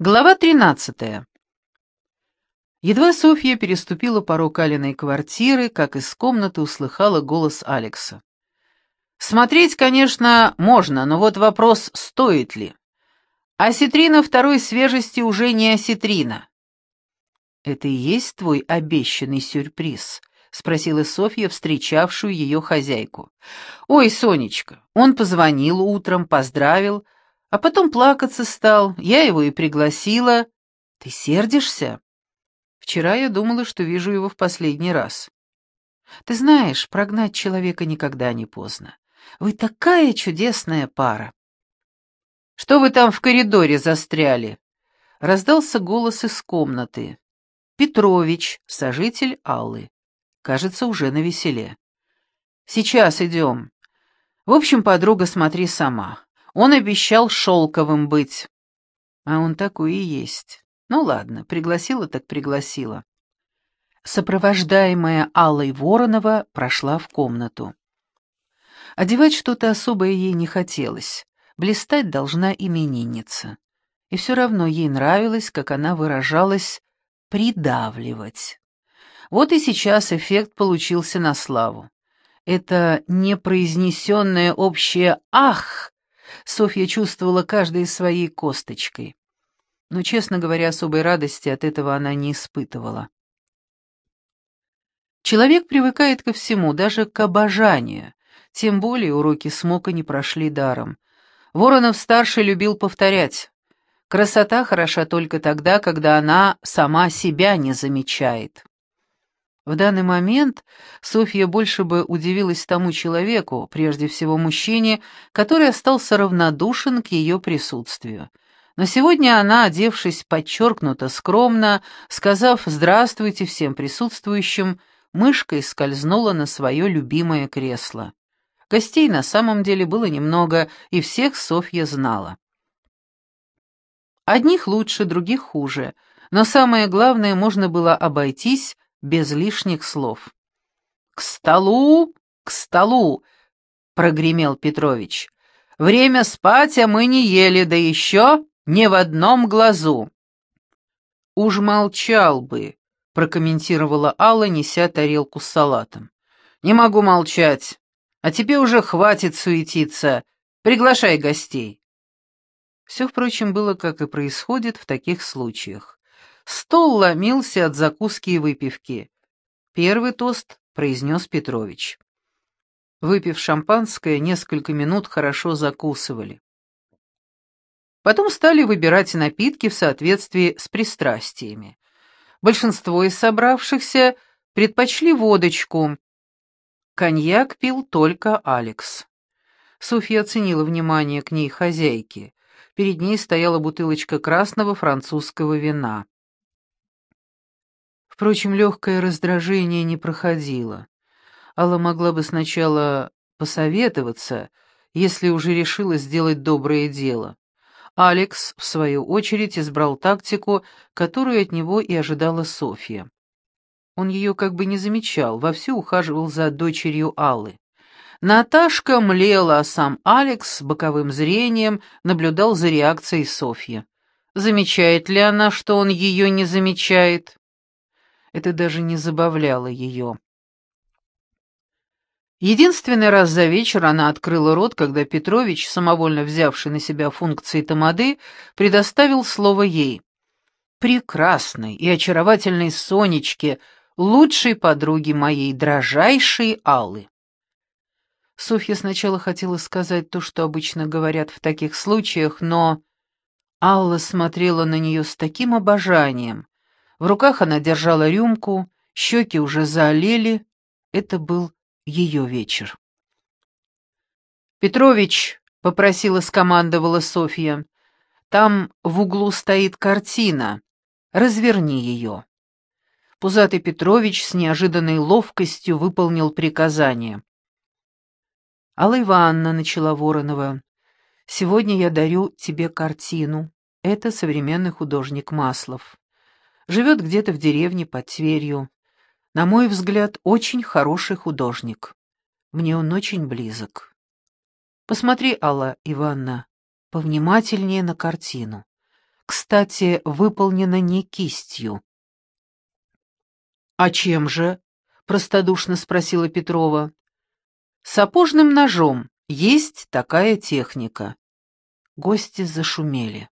Глава 13. Едва Софья переступила порог Алиной квартиры, как из комнаты услыхала голос Алекса. «Смотреть, конечно, можно, но вот вопрос, стоит ли. Осетрина второй свежести уже не осетрина». «Это и есть твой обещанный сюрприз?» — спросила Софья, встречавшую ее хозяйку. «Ой, Сонечка, он позвонил утром, поздравил, а потом плакаться стал, я его и пригласила. Ты сердишься? Вчера я думала, что вижу его в последний раз. Ты знаешь, прогнать человека никогда не поздно. Вы такая чудесная пара. Что вы там в коридоре застряли? Раздался голос из комнаты. Петрович, сожитель Аллы. Кажется, уже на веселе. Сейчас идем. В общем, подруга, смотри сама. Он обещал шелковым быть. А он такой и есть. Ну ладно, пригласила так пригласила. Сопровождаемая Аллой Воронова прошла в комнату. Одевать что-то особое ей не хотелось. Блистать должна именинница. И все равно ей нравилось, как она выражалась, придавливать. Вот и сейчас эффект получился на славу. Это непроизнесенное общее «ах» Софья чувствовала каждой своей косточкой. Но, честно говоря, особой радости от этого она не испытывала. Человек привыкает ко всему, даже к обожанию. Тем более уроки смока не прошли даром. Воронов-старший любил повторять. Красота хороша только тогда, когда она сама себя не замечает. В данный момент Софья больше бы удивилась тому человеку, прежде всего мужчине, который остался равнодушен к ее присутствию. Но сегодня она, одевшись подчеркнуто скромно, сказав «здравствуйте всем присутствующим», мышкой скользнула на свое любимое кресло. Гостей на самом деле было немного, и всех Софья знала. Одних лучше, других хуже, но самое главное, можно было обойтись без лишних слов. «К столу, к столу!» — прогремел Петрович. «Время спать, а мы не ели, да еще ни в одном глазу». «Уж молчал бы», — прокомментировала Алла, неся тарелку с салатом. «Не могу молчать. А тебе уже хватит суетиться. Приглашай гостей». Все, впрочем, было, как и происходит в таких случаях. Стол ломился от закуски и выпивки. Первый тост произнес Петрович. Выпив шампанское, несколько минут хорошо закусывали. Потом стали выбирать напитки в соответствии с пристрастиями. Большинство из собравшихся предпочли водочку. Коньяк пил только Алекс. Софья оценила внимание к ней хозяйки. Перед ней стояла бутылочка красного французского вина. Впрочем, легкое раздражение не проходило. Алла могла бы сначала посоветоваться, если уже решила сделать доброе дело. Алекс, в свою очередь, избрал тактику, которую от него и ожидала Софья. Он ее как бы не замечал, вовсю ухаживал за дочерью Аллы. Наташка млела, а сам Алекс боковым зрением наблюдал за реакцией Софьи. Замечает ли она, что он ее не замечает? Это даже не забавляло ее. Единственный раз за вечер она открыла рот, когда Петрович, самовольно взявший на себя функции тамады, предоставил слово ей. «Прекрасной и очаровательной Сонечке, лучшей подруги моей дрожайшей Аллы». Софья сначала хотела сказать то, что обычно говорят в таких случаях, но Алла смотрела на нее с таким обожанием, в руках она держала рюмку, щеки уже заолели. Это был ее вечер. «Петрович», — попросила, скомандовала Софья, — «там в углу стоит картина. Разверни ее». Пузатый Петрович с неожиданной ловкостью выполнил приказание. «Алла Ивановна», — начала Воронова, — «сегодня я дарю тебе картину. Это современный художник Маслов. Живет где-то в деревне под Тверью. На мой взгляд, очень хороший художник. Мне он очень близок. Посмотри, Алла Ивановна, повнимательнее на картину. кстати, выполнена не кистью. «А чем же?» — простодушно спросила Петрова. «Сапожным ножом. Есть такая техника». Гости зашумели.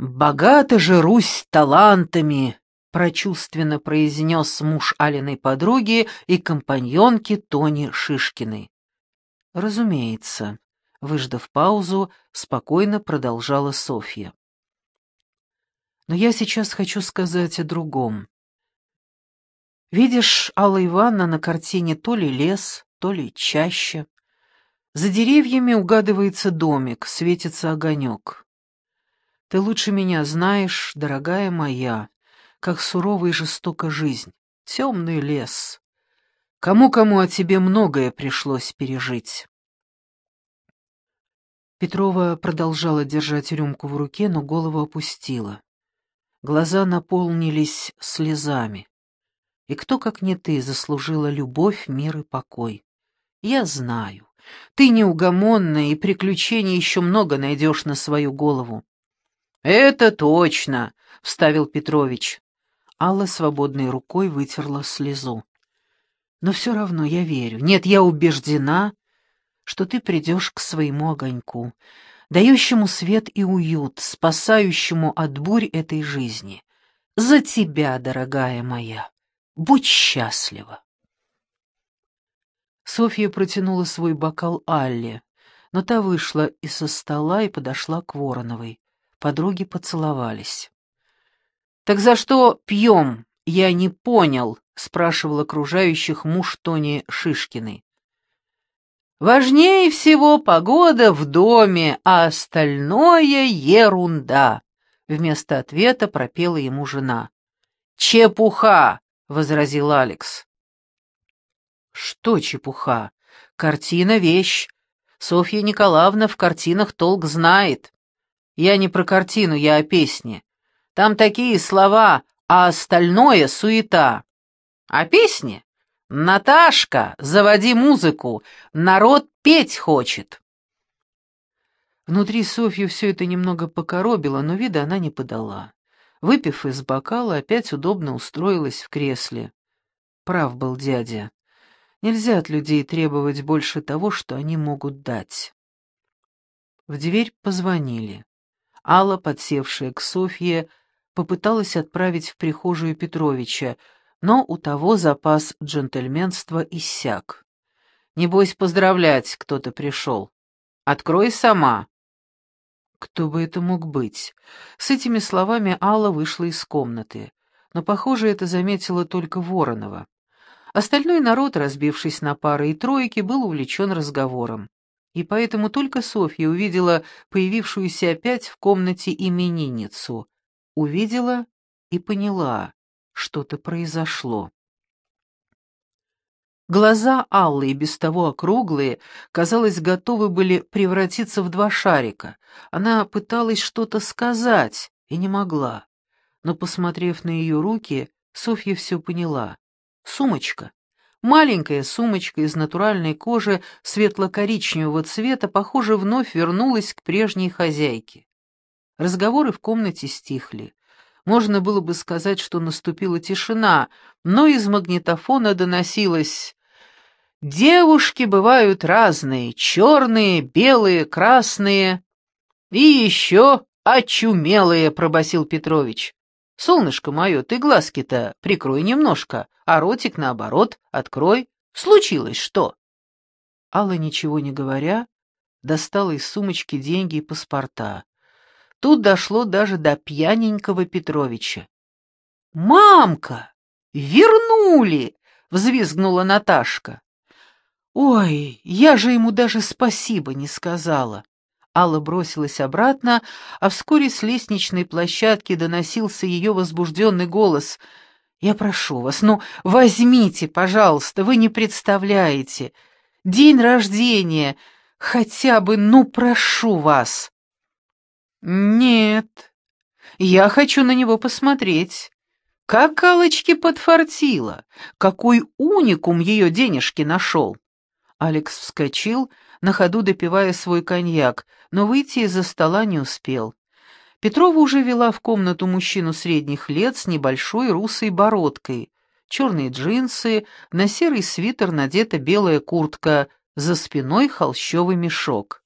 «Богата же Русь талантами!» — прочувственно произнес муж Алиной подруги и компаньонки Тони Шишкиной. «Разумеется», — выждав паузу, спокойно продолжала Софья. «Но я сейчас хочу сказать о другом. Видишь, Алла Ивановна на картине то ли лес, то ли чаще. За деревьями угадывается домик, светится огонек. Ты лучше меня знаешь, дорогая моя, как сурова и жестока жизнь, темный лес. Кому-кому о тебе многое пришлось пережить. Петрова продолжала держать рюмку в руке, но голову опустила. Глаза наполнились слезами. И кто, как не ты, заслужила любовь, мир и покой? Я знаю. Ты неугомонная, и приключений еще много найдешь на свою голову. «Это точно», — вставил Петрович. Алла свободной рукой вытерла слезу. «Но все равно я верю. Нет, я убеждена, что ты придешь к своему огоньку, дающему свет и уют, спасающему от бурь этой жизни. За тебя, дорогая моя, будь счастлива!» Софья протянула свой бокал Алле, но та вышла из-за стола и подошла к Вороновой. Подруги поцеловались. «Так за что пьем? Я не понял», — спрашивал окружающих муж Тони Шишкиной. «Важнее всего погода в доме, а остальное — ерунда», — вместо ответа пропела ему жена. «Чепуха!» — возразил Алекс. «Что чепуха? Картина — вещь. Софья Николаевна в картинах толк знает. Я не про картину, я о песне. Там такие слова, а остальное — суета. А песни? Наташка, заводи музыку, народ петь хочет. Внутри Софью все это немного покоробило, но вида она не подала. Выпив из бокала, опять удобно устроилась в кресле. Прав был дядя. Нельзя от людей требовать больше того, что они могут дать. В дверь позвонили. Алла, подсевшая к Софье, попыталась отправить в прихожую Петровича, но у того запас джентльменства иссяк. «Небось, поздравлять кто-то пришел. Открой сама». Кто бы это мог быть? С этими словами Алла вышла из комнаты, но, похоже, это заметила только Воронова. Остальной народ, разбившись на пары и тройки, был увлечен разговором и поэтому только Софья увидела появившуюся опять в комнате именинницу. Увидела и поняла, что-то произошло. Глаза Аллы, и без того округлые, казалось, готовы были превратиться в два шарика. Она пыталась что-то сказать и не могла. Но, посмотрев на ее руки, Софья все поняла. Сумочка. Маленькая сумочка из натуральной кожи светло-коричневого цвета, похоже, вновь вернулась к прежней хозяйке. Разговоры в комнате стихли. Можно было бы сказать, что наступила тишина, но из магнитофона доносилось «Девушки бывают разные, черные, белые, красные и еще очумелые», — пробасил Петрович. «Солнышко мое, ты глазки-то прикрой немножко, а ротик, наоборот, открой. Случилось что?» Алла, ничего не говоря, достала из сумочки деньги и паспорта. Тут дошло даже до пьяненького Петровича. «Мамка! Вернули!» — взвизгнула Наташка. «Ой, я же ему даже спасибо не сказала!» Алла бросилась обратно, а вскоре с лестничной площадки доносился ее возбужденный голос. «Я прошу вас, ну, возьмите, пожалуйста, вы не представляете. День рождения, хотя бы, ну, прошу вас». «Нет, я хочу на него посмотреть. Как Аллочке подфартило, какой уникум ее денежки нашел». Алекс вскочил, на ходу допивая свой коньяк, но выйти из-за стола не успел. Петрова уже вела в комнату мужчину средних лет с небольшой русой бородкой, черные джинсы, на серый свитер надета белая куртка, за спиной холщовый мешок.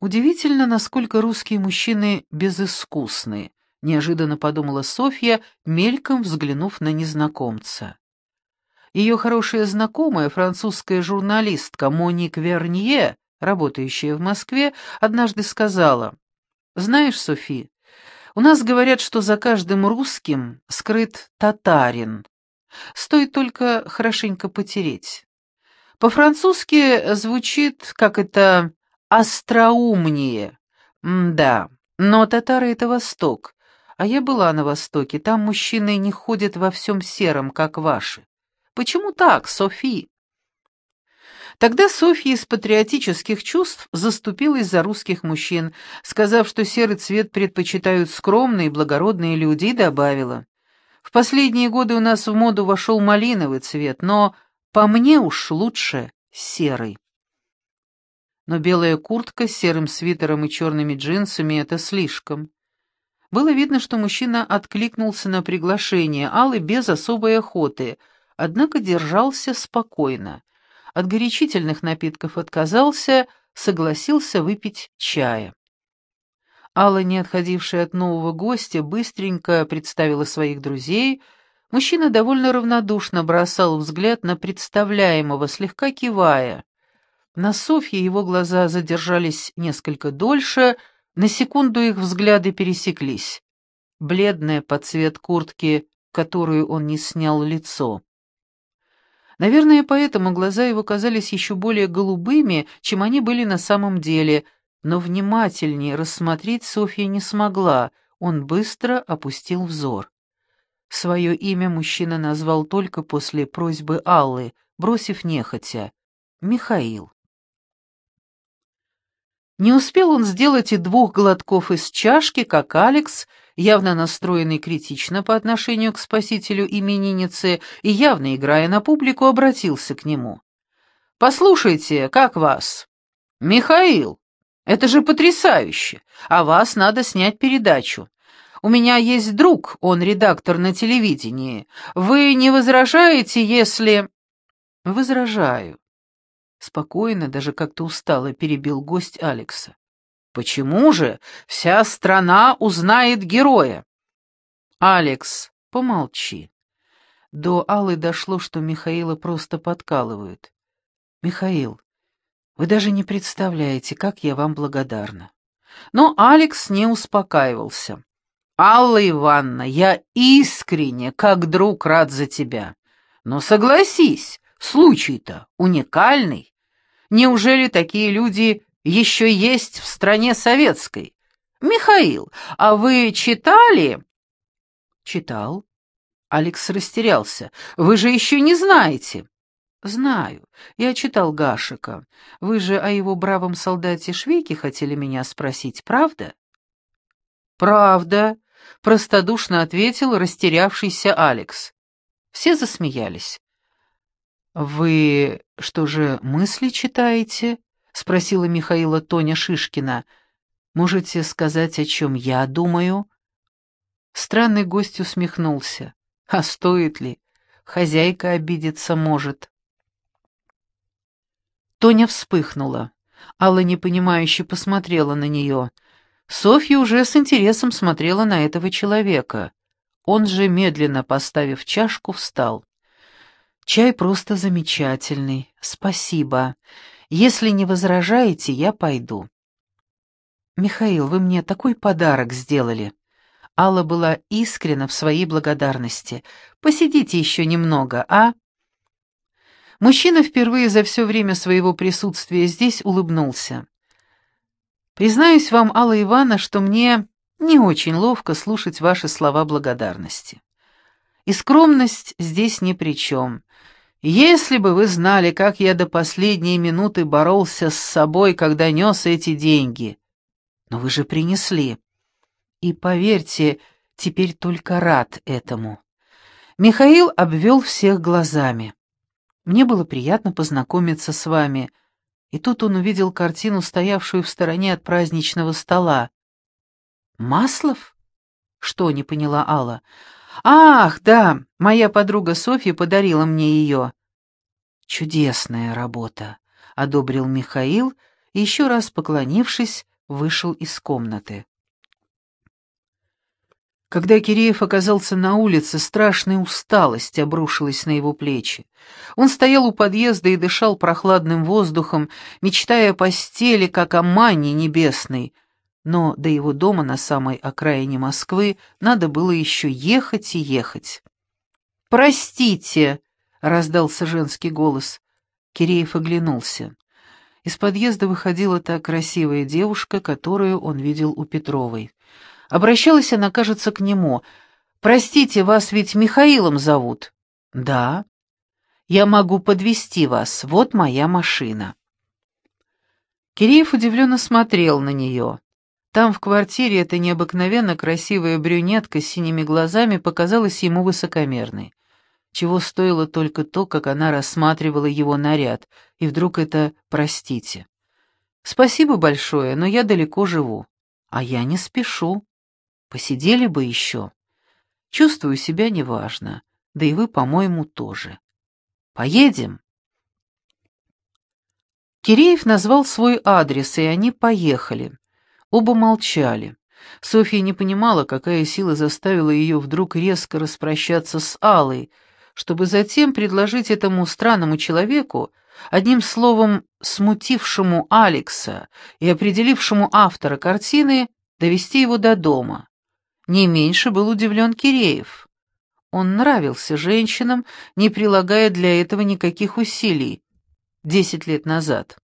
Удивительно, насколько русские мужчины безыскусны, неожиданно подумала Софья, мельком взглянув на незнакомца. Ее хорошая знакомая, французская журналистка Моник Вернье, работающая в Москве, однажды сказала, «Знаешь, Софи, у нас говорят, что за каждым русским скрыт татарин. Стоит только хорошенько потереть. По-французски звучит, как это, остроумнее. Да, но татары — это Восток, а я была на Востоке, там мужчины не ходят во всем сером, как ваши. Почему так, Софи?» Тогда Софья из патриотических чувств заступилась за русских мужчин, сказав, что серый цвет предпочитают скромные и благородные люди, и добавила. «В последние годы у нас в моду вошел малиновый цвет, но по мне уж лучше серый». Но белая куртка с серым свитером и черными джинсами — это слишком. Было видно, что мужчина откликнулся на приглашение Аллы без особой охоты, однако держался спокойно от горячительных напитков отказался, согласился выпить чая. Алла, не отходившая от нового гостя, быстренько представила своих друзей. Мужчина довольно равнодушно бросал взгляд на представляемого, слегка кивая. На Софье его глаза задержались несколько дольше, на секунду их взгляды пересеклись. Бледное под цвет куртки, которую он не снял лицо. Наверное, поэтому глаза его казались еще более голубыми, чем они были на самом деле, но внимательнее рассмотреть Софья не смогла, он быстро опустил взор. Свое имя мужчина назвал только после просьбы Аллы, бросив нехотя. «Михаил». Не успел он сделать и двух глотков из чашки, как Алекс явно настроенный критично по отношению к спасителю именинницы и явно играя на публику, обратился к нему. «Послушайте, как вас?» «Михаил, это же потрясающе! А вас надо снять передачу. У меня есть друг, он редактор на телевидении. Вы не возражаете, если...» «Возражаю». Спокойно, даже как-то устало перебил гость Алекса. Почему же вся страна узнает героя? Алекс, помолчи. До Аллы дошло, что Михаила просто подкалывают. Михаил, вы даже не представляете, как я вам благодарна. Но Алекс не успокаивался. «Алла Ивановна, я искренне, как друг, рад за тебя. Но согласись, случай-то уникальный. Неужели такие люди еще есть в стране советской. Михаил, а вы читали?» «Читал». Алекс растерялся. «Вы же еще не знаете». «Знаю. Я читал Гашика. Вы же о его бравом солдате Швейке хотели меня спросить, правда?» «Правда», — простодушно ответил растерявшийся Алекс. Все засмеялись. «Вы что же, мысли читаете?» — спросила Михаила Тоня Шишкина. «Можете сказать, о чем я думаю?» Странный гость усмехнулся. «А стоит ли? Хозяйка обидеться может». Тоня вспыхнула. Алла непонимающе посмотрела на нее. Софья уже с интересом смотрела на этого человека. Он же, медленно поставив чашку, встал. «Чай просто замечательный. Спасибо. Если не возражаете, я пойду». «Михаил, вы мне такой подарок сделали». Алла была искренна в своей благодарности. «Посидите еще немного, а?» Мужчина впервые за все время своего присутствия здесь улыбнулся. «Признаюсь вам, Алла Ивановна, что мне не очень ловко слушать ваши слова благодарности. И скромность здесь ни при чем. Если бы вы знали, как я до последней минуты боролся с собой, когда нес эти деньги. Но вы же принесли. И поверьте, теперь только рад этому. Михаил обвел всех глазами. Мне было приятно познакомиться с вами. И тут он увидел картину, стоявшую в стороне от праздничного стола. Маслов? Что, не поняла Алла. Ах, да, моя подруга Софья подарила мне ее. Чудесная работа, одобрил Михаил и еще раз поклонившись, вышел из комнаты. Когда Киреев оказался на улице, страшная усталость обрушилась на его плечи. Он стоял у подъезда и дышал прохладным воздухом, мечтая о постели, как о манне небесной. Но до его дома на самой окраине Москвы надо было еще ехать и ехать. «Простите!» — раздался женский голос. Киреев оглянулся. Из подъезда выходила та красивая девушка, которую он видел у Петровой. Обращалась она, кажется, к нему. «Простите, вас ведь Михаилом зовут?» «Да». «Я могу подвести вас. Вот моя машина». Киреев удивленно смотрел на нее. Там, в квартире, эта необыкновенно красивая брюнетка с синими глазами показалась ему высокомерной. Чего стоило только то, как она рассматривала его наряд, и вдруг это «простите». «Спасибо большое, но я далеко живу». «А я не спешу». Посидели бы еще. Чувствую себя неважно, да и вы, по-моему, тоже. Поедем?» Киреев назвал свой адрес, и они поехали. Оба молчали. Софья не понимала, какая сила заставила ее вдруг резко распрощаться с Алой, чтобы затем предложить этому странному человеку, одним словом, смутившему Алекса и определившему автора картины, довести его до дома. Не меньше был удивлен Киреев. Он нравился женщинам, не прилагая для этого никаких усилий. Десять лет назад.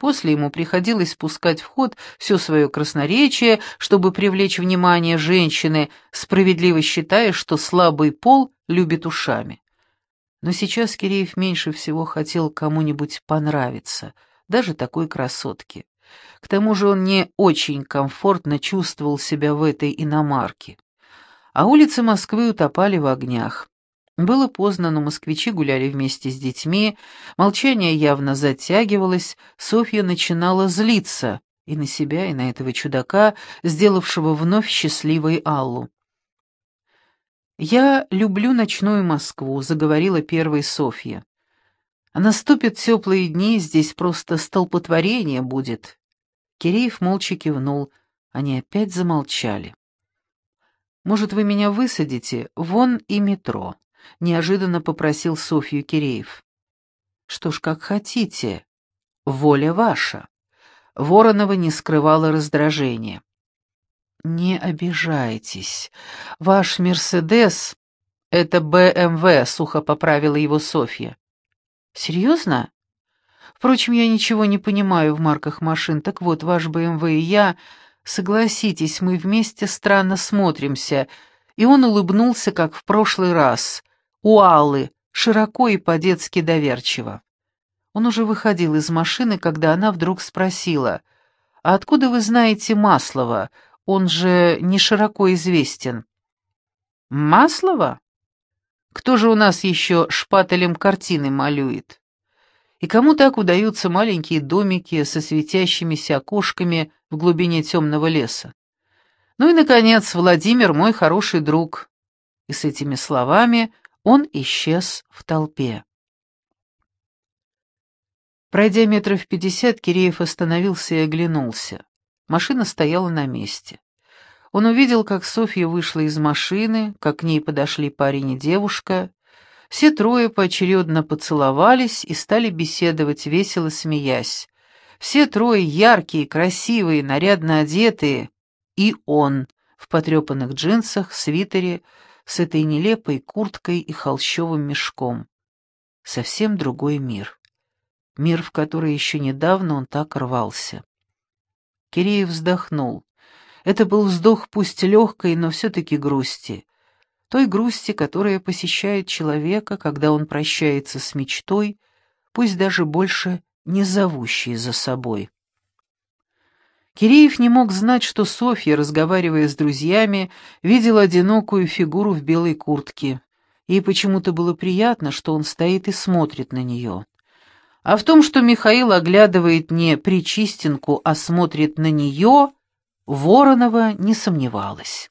После ему приходилось спускать в ход все свое красноречие, чтобы привлечь внимание женщины, справедливо считая, что слабый пол любит ушами. Но сейчас Киреев меньше всего хотел кому-нибудь понравиться, даже такой красотке. К тому же он не очень комфортно чувствовал себя в этой иномарке. А улицы Москвы утопали в огнях. Было поздно, но москвичи гуляли вместе с детьми, молчание явно затягивалось, Софья начинала злиться и на себя, и на этого чудака, сделавшего вновь счастливой Аллу. «Я люблю ночную Москву», — заговорила первой Софья. «А наступят теплые дни, здесь просто столпотворение будет. Киреев молча кивнул. Они опять замолчали. «Может, вы меня высадите? Вон и метро», — неожиданно попросил Софью Киреев. «Что ж, как хотите. Воля ваша». Воронова не скрывала раздражения. «Не обижайтесь. Ваш «Мерседес» — это БМВ», — сухо поправила его Софья. «Серьезно?» Впрочем, я ничего не понимаю в марках машин. Так вот, ваш БМВ и я, согласитесь, мы вместе странно смотримся. И он улыбнулся, как в прошлый раз. У Аллы, широко и по-детски доверчиво. Он уже выходил из машины, когда она вдруг спросила, «А откуда вы знаете Маслова? Он же не широко известен». «Маслова? Кто же у нас еще шпателем картины малюет?» И кому так удаются маленькие домики со светящимися окошками в глубине темного леса? Ну и, наконец, Владимир мой хороший друг. И с этими словами он исчез в толпе. Пройдя метров пятьдесят, Киреев остановился и оглянулся. Машина стояла на месте. Он увидел, как Софья вышла из машины, как к ней подошли парень и девушка, все трое поочередно поцеловались и стали беседовать, весело смеясь. Все трое яркие, красивые, нарядно одетые. И он в потрепанных джинсах, свитере, с этой нелепой курткой и холщовым мешком. Совсем другой мир. Мир, в который еще недавно он так рвался. Киреев вздохнул. Это был вздох пусть легкой, но все-таки грусти той грусти, которая посещает человека, когда он прощается с мечтой, пусть даже больше не зовущей за собой. Киреев не мог знать, что Софья, разговаривая с друзьями, видела одинокую фигуру в белой куртке. Ей почему-то было приятно, что он стоит и смотрит на нее. А в том, что Михаил оглядывает не Причистенку, а смотрит на нее, Воронова не сомневалась.